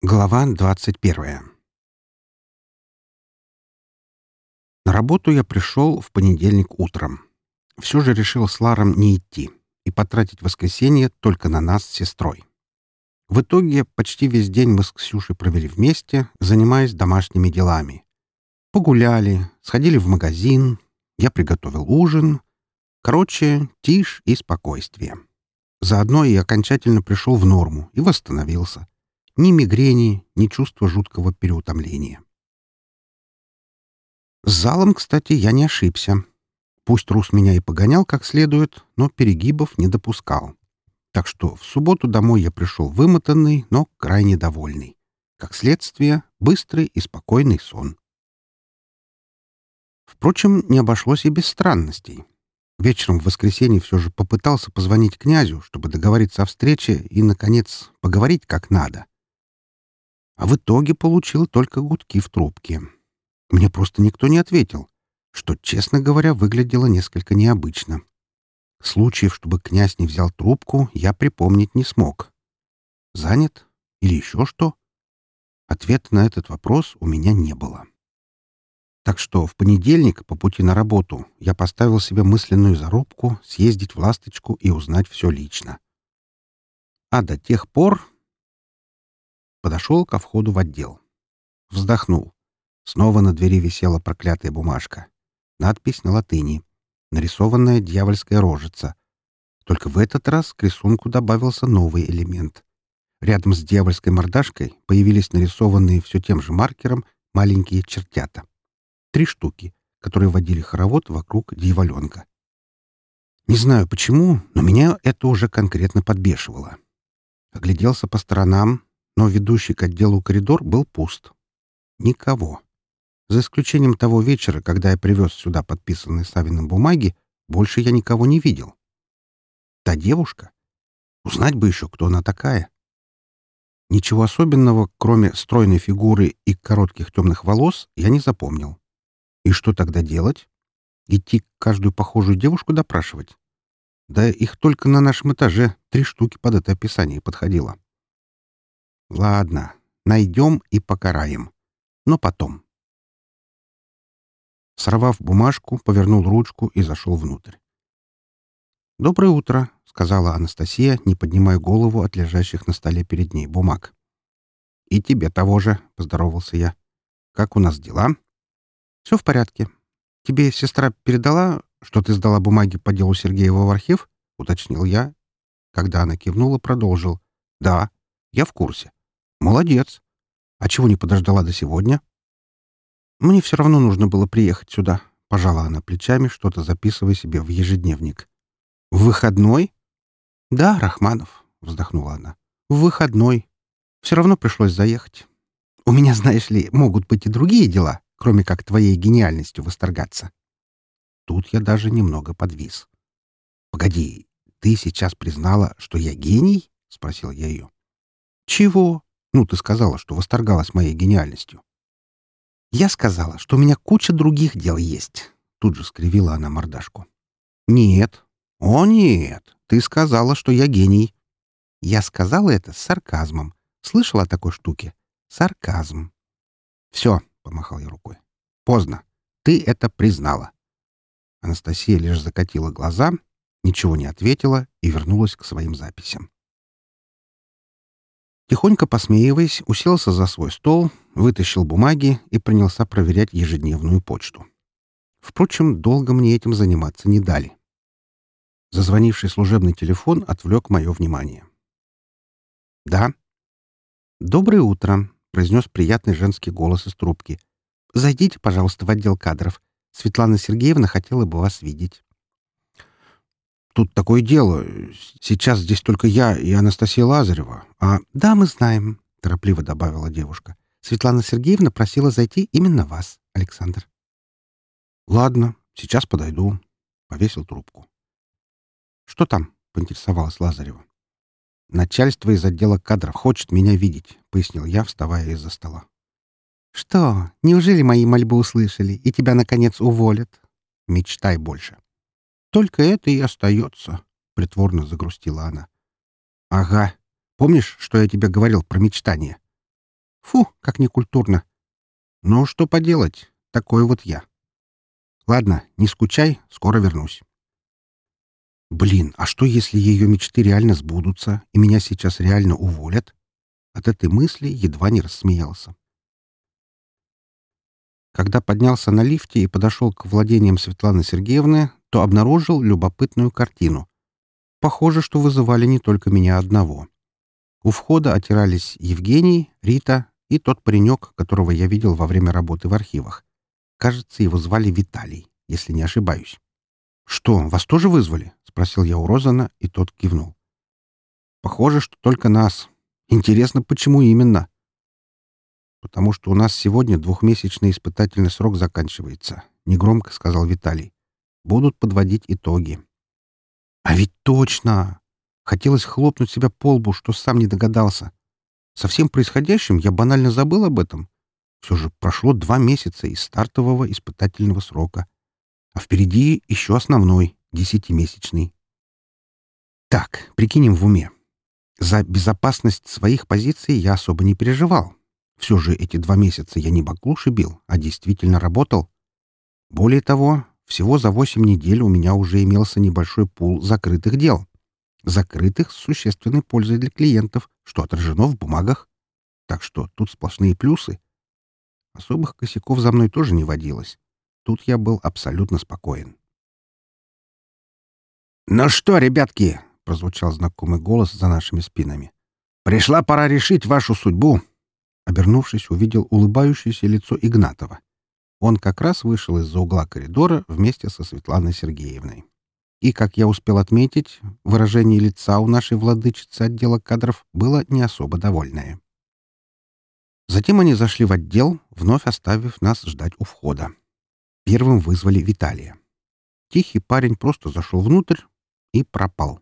Глава 21. На работу я пришел в понедельник утром. Все же решил с Ларом не идти и потратить воскресенье только на нас с сестрой. В итоге почти весь день мы с Ксюшей провели вместе, занимаясь домашними делами. Погуляли, сходили в магазин, я приготовил ужин. Короче, тишь и спокойствие. Заодно и окончательно пришел в норму и восстановился — ни мигрени, ни чувства жуткого переутомления. С залом, кстати, я не ошибся. Пусть Рус меня и погонял как следует, но перегибов не допускал. Так что в субботу домой я пришел вымотанный, но крайне довольный. Как следствие, быстрый и спокойный сон. Впрочем, не обошлось и без странностей. Вечером в воскресенье все же попытался позвонить князю, чтобы договориться о встрече и, наконец, поговорить как надо а в итоге получил только гудки в трубке. Мне просто никто не ответил, что, честно говоря, выглядело несколько необычно. Случаев, чтобы князь не взял трубку, я припомнить не смог. Занят? Или еще что? Ответа на этот вопрос у меня не было. Так что в понедельник по пути на работу я поставил себе мысленную зарубку съездить в «Ласточку» и узнать все лично. А до тех пор Подошел ко входу в отдел. Вздохнул. Снова на двери висела проклятая бумажка. Надпись на латыни. Нарисованная дьявольская рожица. Только в этот раз к рисунку добавился новый элемент. Рядом с дьявольской мордашкой появились нарисованные все тем же маркером маленькие чертята. Три штуки, которые водили хоровод вокруг дьяволенка. Не знаю почему, но меня это уже конкретно подбешивало. Огляделся по сторонам, но ведущий к отделу коридор был пуст. Никого. За исключением того вечера, когда я привез сюда подписанные Савиным бумаги, больше я никого не видел. Та девушка? Узнать бы еще, кто она такая. Ничего особенного, кроме стройной фигуры и коротких темных волос, я не запомнил. И что тогда делать? Идти каждую похожую девушку допрашивать? Да их только на нашем этаже три штуки под это описание подходило. Ладно, найдем и покараем. Но потом. Сорвав бумажку, повернул ручку и зашел внутрь. «Доброе утро», — сказала Анастасия, не поднимая голову от лежащих на столе перед ней бумаг. «И тебе того же», — поздоровался я. «Как у нас дела?» «Все в порядке. Тебе сестра передала, что ты сдала бумаги по делу Сергеева в архив?» — уточнил я. Когда она кивнула, продолжил. «Да, я в курсе. Молодец. А чего не подождала до сегодня? Мне все равно нужно было приехать сюда. Пожала она плечами, что-то записывая себе в ежедневник. В выходной? Да, Рахманов, вздохнула она. В выходной. Все равно пришлось заехать. У меня, знаешь ли, могут быть и другие дела, кроме как твоей гениальностью восторгаться. Тут я даже немного подвис. «Погоди, ты сейчас признала, что я гений?» — спросил я ее. «Чего?» Ну, ты сказала, что восторгалась моей гениальностью. Я сказала, что у меня куча других дел есть. Тут же скривила она мордашку. Нет. О, нет. Ты сказала, что я гений. Я сказала это с сарказмом. Слышала о такой штуке? Сарказм. Все, помахал я рукой. Поздно. Ты это признала. Анастасия лишь закатила глаза, ничего не ответила и вернулась к своим записям. Тихонько посмеиваясь, уселся за свой стол, вытащил бумаги и принялся проверять ежедневную почту. Впрочем, долго мне этим заниматься не дали. Зазвонивший служебный телефон отвлек мое внимание. «Да». «Доброе утро», — произнес приятный женский голос из трубки. «Зайдите, пожалуйста, в отдел кадров. Светлана Сергеевна хотела бы вас видеть». Тут такое дело. Сейчас здесь только я и Анастасия Лазарева. А... — Да, мы знаем, — торопливо добавила девушка. Светлана Сергеевна просила зайти именно вас, Александр. — Ладно, сейчас подойду. Повесил трубку. — Что там? — поинтересовалась Лазарева. — Начальство из отдела кадров хочет меня видеть, — пояснил я, вставая из-за стола. — Что, неужели мои мольбы услышали, и тебя, наконец, уволят? Мечтай больше. — только это и остается, — притворно загрустила она. — Ага. Помнишь, что я тебе говорил про мечтание? Фу, как некультурно. Но что поделать, такой вот я. Ладно, не скучай, скоро вернусь. Блин, а что, если ее мечты реально сбудутся, и меня сейчас реально уволят? От этой мысли едва не рассмеялся. Когда поднялся на лифте и подошел к владениям Светланы Сергеевны, то обнаружил любопытную картину. Похоже, что вызывали не только меня одного. У входа отирались Евгений, Рита и тот паренек, которого я видел во время работы в архивах. Кажется, его звали Виталий, если не ошибаюсь. «Что, вас тоже вызвали?» — спросил я у Розана, и тот кивнул. «Похоже, что только нас. Интересно, почему именно?» «Потому что у нас сегодня двухмесячный испытательный срок заканчивается», — негромко сказал Виталий. «Будут подводить итоги». «А ведь точно! Хотелось хлопнуть себя по лбу, что сам не догадался. Со всем происходящим я банально забыл об этом. Все же прошло два месяца из стартового испытательного срока. А впереди еще основной, десятимесячный. Так, прикинем в уме. За безопасность своих позиций я особо не переживал. Все же эти два месяца я не баклуши бил, а действительно работал. Более того, всего за восемь недель у меня уже имелся небольшой пул закрытых дел. Закрытых с существенной пользой для клиентов, что отражено в бумагах. Так что тут сплошные плюсы. Особых косяков за мной тоже не водилось. Тут я был абсолютно спокоен. «Ну что, ребятки!» — прозвучал знакомый голос за нашими спинами. «Пришла пора решить вашу судьбу!» Обернувшись, увидел улыбающееся лицо Игнатова. Он как раз вышел из-за угла коридора вместе со Светланой Сергеевной. И, как я успел отметить, выражение лица у нашей владычицы отдела кадров было не особо довольное. Затем они зашли в отдел, вновь оставив нас ждать у входа. Первым вызвали Виталия. Тихий парень просто зашел внутрь и пропал.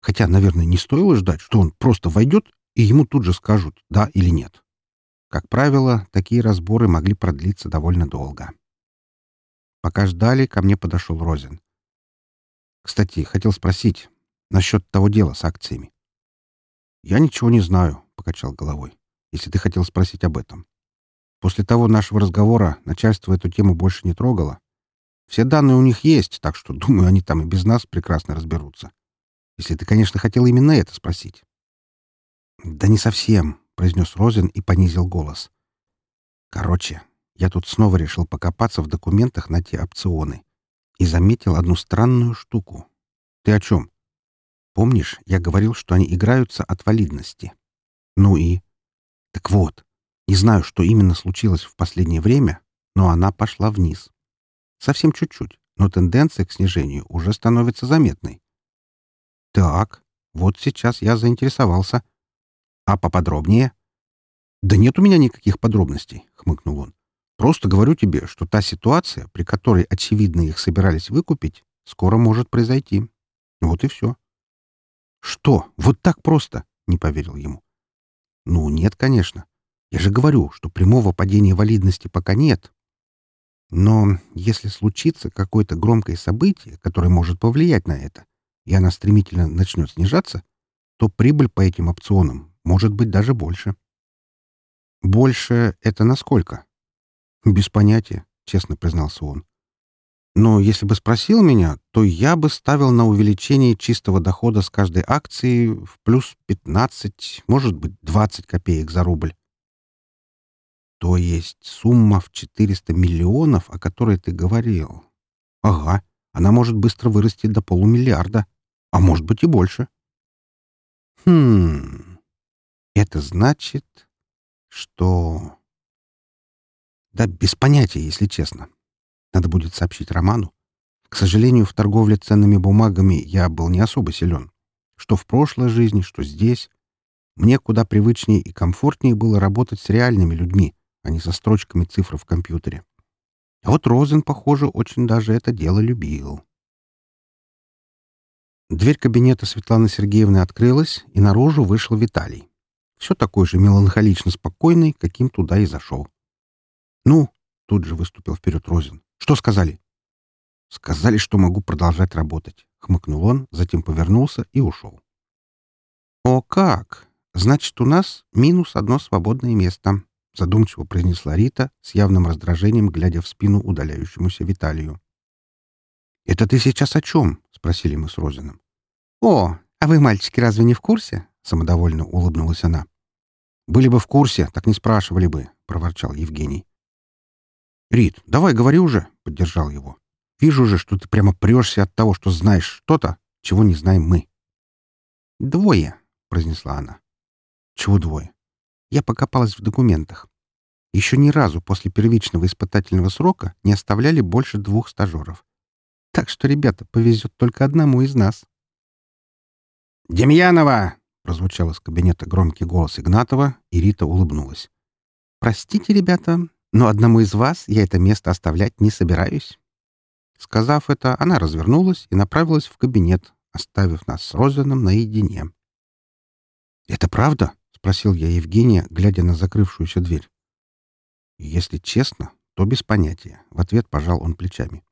Хотя, наверное, не стоило ждать, что он просто войдет, и ему тут же скажут «да» или «нет». Как правило, такие разборы могли продлиться довольно долго. Пока ждали, ко мне подошел Розин. Кстати, хотел спросить насчет того дела с акциями. «Я ничего не знаю», — покачал головой, «если ты хотел спросить об этом. После того нашего разговора начальство эту тему больше не трогало. Все данные у них есть, так что, думаю, они там и без нас прекрасно разберутся. Если ты, конечно, хотел именно это спросить». «Да не совсем», — произнес Розин и понизил голос. «Короче, я тут снова решил покопаться в документах на те опционы и заметил одну странную штуку. Ты о чем? Помнишь, я говорил, что они играются от валидности? Ну и? Так вот, не знаю, что именно случилось в последнее время, но она пошла вниз. Совсем чуть-чуть, но тенденция к снижению уже становится заметной. Так, вот сейчас я заинтересовался. А поподробнее? Да нет у меня никаких подробностей, хмыкнул он. Просто говорю тебе, что та ситуация, при которой, очевидно, их собирались выкупить, скоро может произойти. Вот и все. Что? Вот так просто? Не поверил ему. Ну, нет, конечно. Я же говорю, что прямого падения валидности пока нет. Но если случится какое-то громкое событие, которое может повлиять на это, и она стремительно начнет снижаться, то прибыль по этим опционам может быть даже больше. Больше — это насколько? «Без понятия», — честно признался он. «Но если бы спросил меня, то я бы ставил на увеличение чистого дохода с каждой акции в плюс 15, может быть, 20 копеек за рубль». «То есть сумма в 400 миллионов, о которой ты говорил?» «Ага, она может быстро вырасти до полумиллиарда, а может быть и больше». «Хм... Это значит, что...» Да без понятия, если честно. Надо будет сообщить Роману. К сожалению, в торговле ценными бумагами я был не особо силен. Что в прошлой жизни, что здесь. Мне куда привычнее и комфортнее было работать с реальными людьми, а не со строчками цифр в компьютере. А вот Розен, похоже, очень даже это дело любил. Дверь кабинета Светланы Сергеевны открылась, и наружу вышел Виталий. Все такой же меланхолично спокойный, каким туда и зашел. «Ну?» — тут же выступил вперед Розин. «Что сказали?» «Сказали, что могу продолжать работать», — хмыкнул он, затем повернулся и ушел. «О как! значит, у нас минус одно свободное место», — задумчиво произнесла Рита, с явным раздражением глядя в спину удаляющемуся Виталию. «Это ты сейчас о чем?» — спросили мы с Розином. «О, а вы, мальчики, разве не в курсе?» — самодовольно улыбнулась она. «Были бы в курсе, так не спрашивали бы», — проворчал Евгений. «Рит, давай говори уже», — поддержал его. «Вижу же, что ты прямо прешься от того, что знаешь что-то, чего не знаем мы». «Двое», — произнесла она. «Чего двое?» Я покопалась в документах. Еще ни разу после первичного испытательного срока не оставляли больше двух стажеров. Так что, ребята, повезет только одному из нас. «Демьянова!» — прозвучал из кабинета громкий голос Игнатова, и Рита улыбнулась. «Простите, ребята, но одному из вас я это место оставлять не собираюсь». Сказав это, она развернулась и направилась в кабинет, оставив нас с Розином наедине. «Это правда?» — спросил я Евгения, глядя на закрывшуюся дверь. «Если честно, то без понятия», — в ответ пожал он плечами.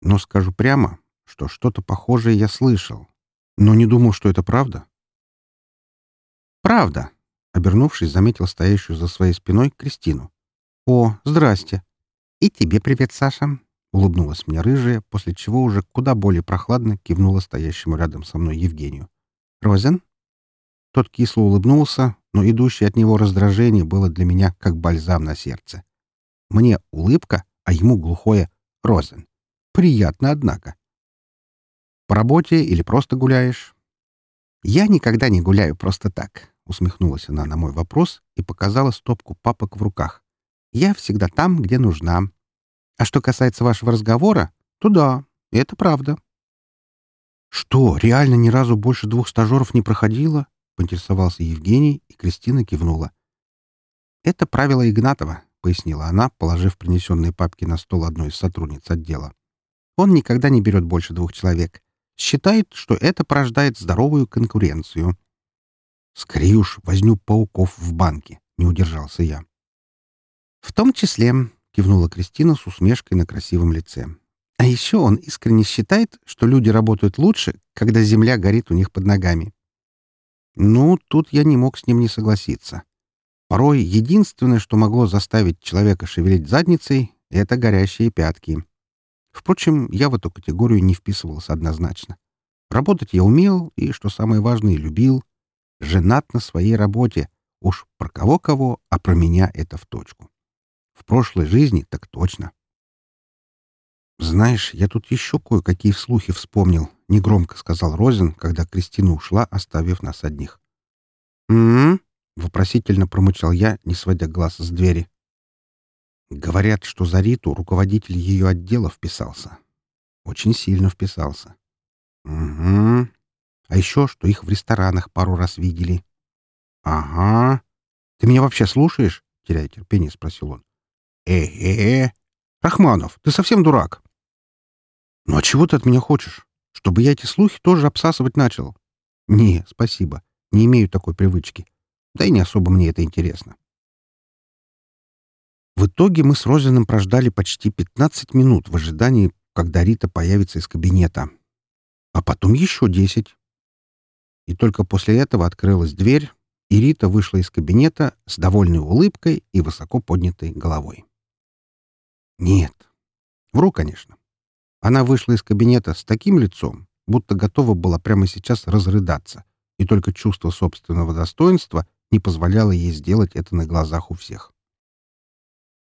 «Но скажу прямо, что что-то похожее я слышал, но не думал, что это правда». «Правда», — обернувшись, заметил стоящую за своей спиной Кристину. «О, здрасте!» «И тебе привет, Саша!» — улыбнулась мне рыжая, после чего уже куда более прохладно кивнула стоящему рядом со мной Евгению. «Розен?» Тот кисло улыбнулся, но идущее от него раздражение было для меня как бальзам на сердце. Мне улыбка, а ему глухое «Розен». Приятно, однако. «По работе или просто гуляешь?» «Я никогда не гуляю просто так», — усмехнулась она на мой вопрос и показала стопку папок в руках. «Я всегда там, где нужна. А что касается вашего разговора, то да, это правда». «Что, реально ни разу больше двух стажеров не проходило?» — поинтересовался Евгений, и Кристина кивнула. «Это правило Игнатова», — пояснила она, положив принесенные папки на стол одной из сотрудниц отдела. «Он никогда не берет больше двух человек. Считает, что это порождает здоровую конкуренцию». «Скорее уж возню пауков в банке», — не удержался я. «В том числе», — кивнула Кристина с усмешкой на красивом лице. «А еще он искренне считает, что люди работают лучше, когда земля горит у них под ногами». Ну, тут я не мог с ним не согласиться. Порой единственное, что могло заставить человека шевелить задницей, — это горящие пятки. Впрочем, я в эту категорию не вписывался однозначно. Работать я умел и, что самое важное, любил. Женат на своей работе. Уж про кого-кого, а про меня это в точку. В прошлой жизни так точно. «Знаешь, я тут еще кое-какие слухи вспомнил», — негромко сказал Розин, когда Кристина ушла, оставив нас одних. «М-м-м?» вопросительно промычал я, не сводя глаз с двери. Говорят, что за Риту руководитель ее отдела вписался. Очень сильно вписался. «Угу. А еще, что их в ресторанах пару раз видели. «Ага. Ты меня вообще слушаешь?» — теряя терпение, спросил он. «Э-э-э. Рахманов, ты совсем дурак. Ну а чего ты от меня хочешь? Чтобы я эти слухи тоже обсасывать начал? Не, спасибо. Не имею такой привычки. Да и не особо мне это интересно. В итоге мы с Розиным прождали почти 15 минут в ожидании, когда Рита появится из кабинета. А потом еще 10. И только после этого открылась дверь, и Рита вышла из кабинета с довольной улыбкой и высоко поднятой головой. Нет. Вру, конечно. Она вышла из кабинета с таким лицом, будто готова была прямо сейчас разрыдаться, и только чувство собственного достоинства не позволяло ей сделать это на глазах у всех.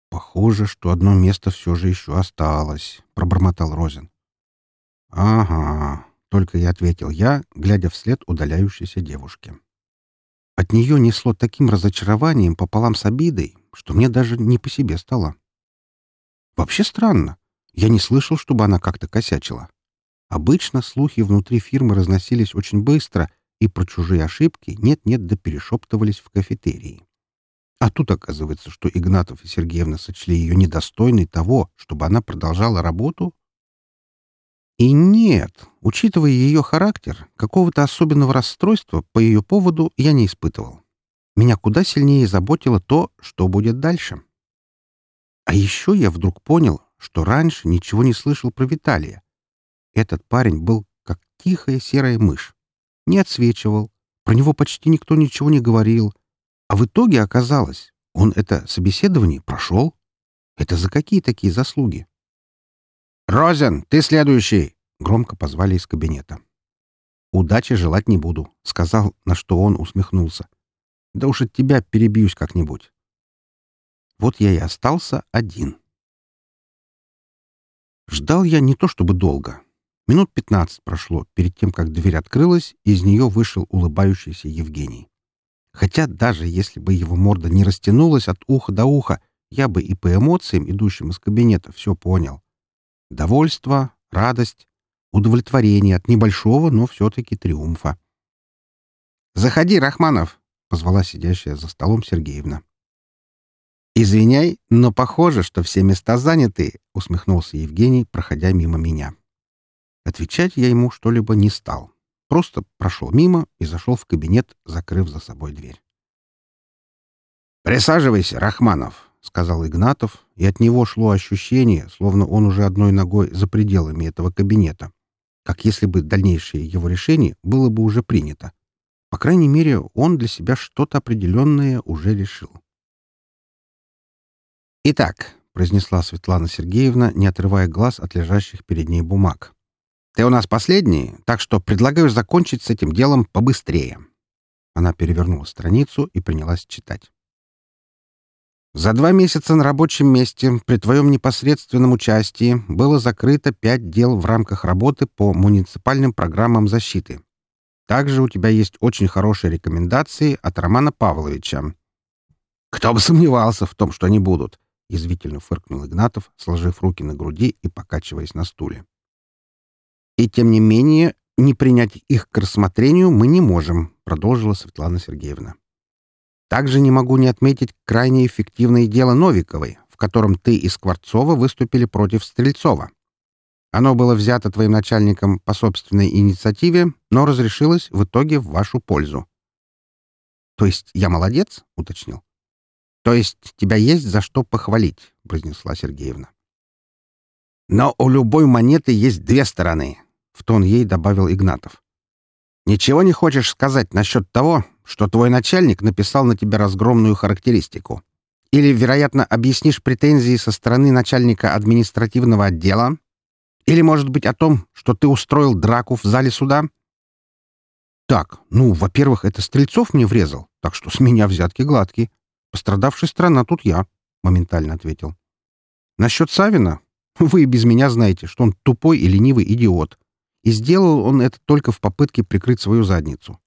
«Похоже, что одно место все же еще осталось», — пробормотал Розин. «Ага», — только и ответил я, глядя вслед удаляющейся девушке. От нее несло таким разочарованием пополам с обидой, что мне даже не по себе стало. Вообще странно. Я не слышал, чтобы она как-то косячила. Обычно слухи внутри фирмы разносились очень быстро, и про чужие ошибки нет-нет да перешептывались в кафетерии. А тут оказывается, что Игнатов и Сергеевна сочли ее недостойной того, чтобы она продолжала работу. И нет, учитывая ее характер, какого-то особенного расстройства по ее поводу я не испытывал. Меня куда сильнее заботило то, что будет дальше. А еще я вдруг понял, что раньше ничего не слышал про Виталия. Этот парень был как тихая серая мышь. Не отсвечивал, Про него почти никто ничего не говорил. А в итоге оказалось, он это собеседование прошел. Это за какие такие заслуги? «Розен, ты следующий!» — громко позвали из кабинета. «Удачи желать не буду», — сказал, на что он усмехнулся. «Да уж от тебя перебьюсь как-нибудь». Вот я и остался один. Ждал я не то чтобы долго. Минут пятнадцать прошло перед тем, как дверь открылась, и из нее вышел улыбающийся Евгений. Хотя даже если бы его морда не растянулась от уха до уха, я бы и по эмоциям, идущим из кабинета, все понял. Довольство, радость, удовлетворение от небольшого, но все-таки триумфа. «Заходи, Рахманов!» — позвала сидящая за столом Сергеевна. «Извиняй, но похоже, что все места заняты», — усмехнулся Евгений, проходя мимо меня. Отвечать я ему что-либо не стал. Просто прошел мимо и зашел в кабинет, закрыв за собой дверь. «Присаживайся, Рахманов», — сказал Игнатов, и от него шло ощущение, словно он уже одной ногой за пределами этого кабинета, как если бы дальнейшее его решение было бы уже принято. По крайней мере, он для себя что-то определенное уже решил. «Итак», — произнесла Светлана Сергеевна, не отрывая глаз от лежащих перед ней бумаг. «Ты у нас последний, так что предлагаю закончить с этим делом побыстрее». Она перевернула страницу и принялась читать. За два месяца на рабочем месте при твоем непосредственном участии было закрыто пять дел в рамках работы по муниципальным программам защиты. Также у тебя есть очень хорошие рекомендации от Романа Павловича. «Кто бы сомневался в том, что они будут!» — язвительно фыркнул Игнатов, сложив руки на груди и покачиваясь на стуле. «И тем не менее, не принять их к рассмотрению мы не можем», — продолжила Светлана Сергеевна. «Также не могу не отметить крайне эффективное дело Новиковой, в котором ты и Скворцова выступили против Стрельцова. Оно было взято твоим начальником по собственной инициативе, но разрешилось в итоге в вашу пользу». «То есть я молодец?» — уточнил. «То есть тебя есть за что похвалить», — произнесла Сергеевна. «Но у любой монеты есть две стороны», — в тон ей добавил Игнатов. «Ничего не хочешь сказать насчет того, что твой начальник написал на тебя разгромную характеристику? Или, вероятно, объяснишь претензии со стороны начальника административного отдела? Или, может быть, о том, что ты устроил драку в зале суда?» «Так, ну, во-первых, это Стрельцов мне врезал, так что с меня взятки гладкие. Пострадавшая страна тут я, — моментально ответил. Насчет Савина? Вы и без меня знаете, что он тупой и ленивый идиот. И сделал он это только в попытке прикрыть свою задницу.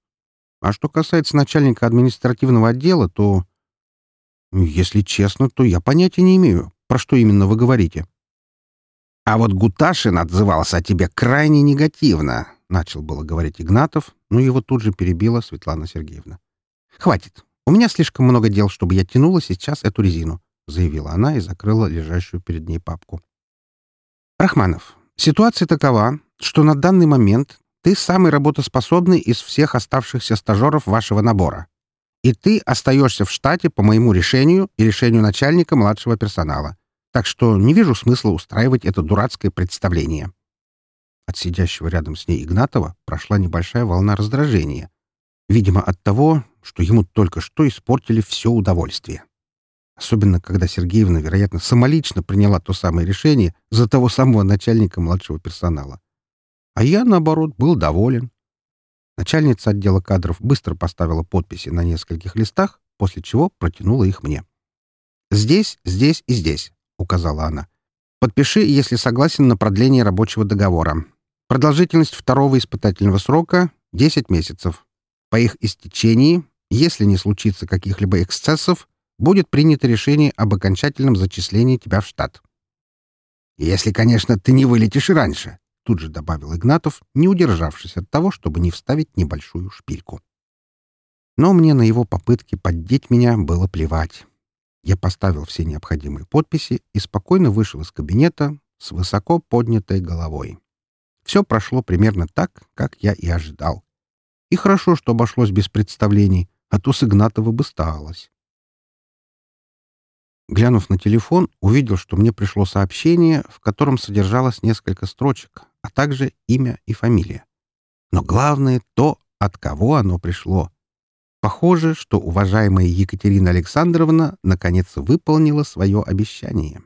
А что касается начальника административного отдела, то... Если честно, то я понятия не имею, про что именно вы говорите. А вот Гуташин отзывался о тебе крайне негативно, — начал было говорить Игнатов, но его тут же перебила Светлана Сергеевна. «Хватит. «У меня слишком много дел, чтобы я тянула сейчас эту резину», — заявила она и закрыла лежащую перед ней папку. «Рахманов, ситуация такова, что на данный момент ты самый работоспособный из всех оставшихся стажеров вашего набора. И ты остаешься в штате по моему решению и решению начальника младшего персонала. Так что не вижу смысла устраивать это дурацкое представление». От сидящего рядом с ней Игнатова прошла небольшая волна раздражения. Видимо, от того, что ему только что испортили все удовольствие. Особенно, когда Сергеевна, вероятно, самолично приняла то самое решение за того самого начальника младшего персонала. А я, наоборот, был доволен. Начальница отдела кадров быстро поставила подписи на нескольких листах, после чего протянула их мне. «Здесь, здесь и здесь», — указала она. «Подпиши, если согласен на продление рабочего договора. Продолжительность второго испытательного срока — 10 месяцев. По их истечении если не случится каких-либо эксцессов, будет принято решение об окончательном зачислении тебя в штат. «Если, конечно, ты не вылетишь раньше», — тут же добавил Игнатов, не удержавшись от того, чтобы не вставить небольшую шпильку. Но мне на его попытки поддеть меня было плевать. Я поставил все необходимые подписи и спокойно вышел из кабинета с высоко поднятой головой. Все прошло примерно так, как я и ожидал. И хорошо, что обошлось без представлений, а то с Игнатова бы сталось. Глянув на телефон, увидел, что мне пришло сообщение, в котором содержалось несколько строчек, а также имя и фамилия. Но главное — то, от кого оно пришло. Похоже, что уважаемая Екатерина Александровна наконец выполнила свое обещание.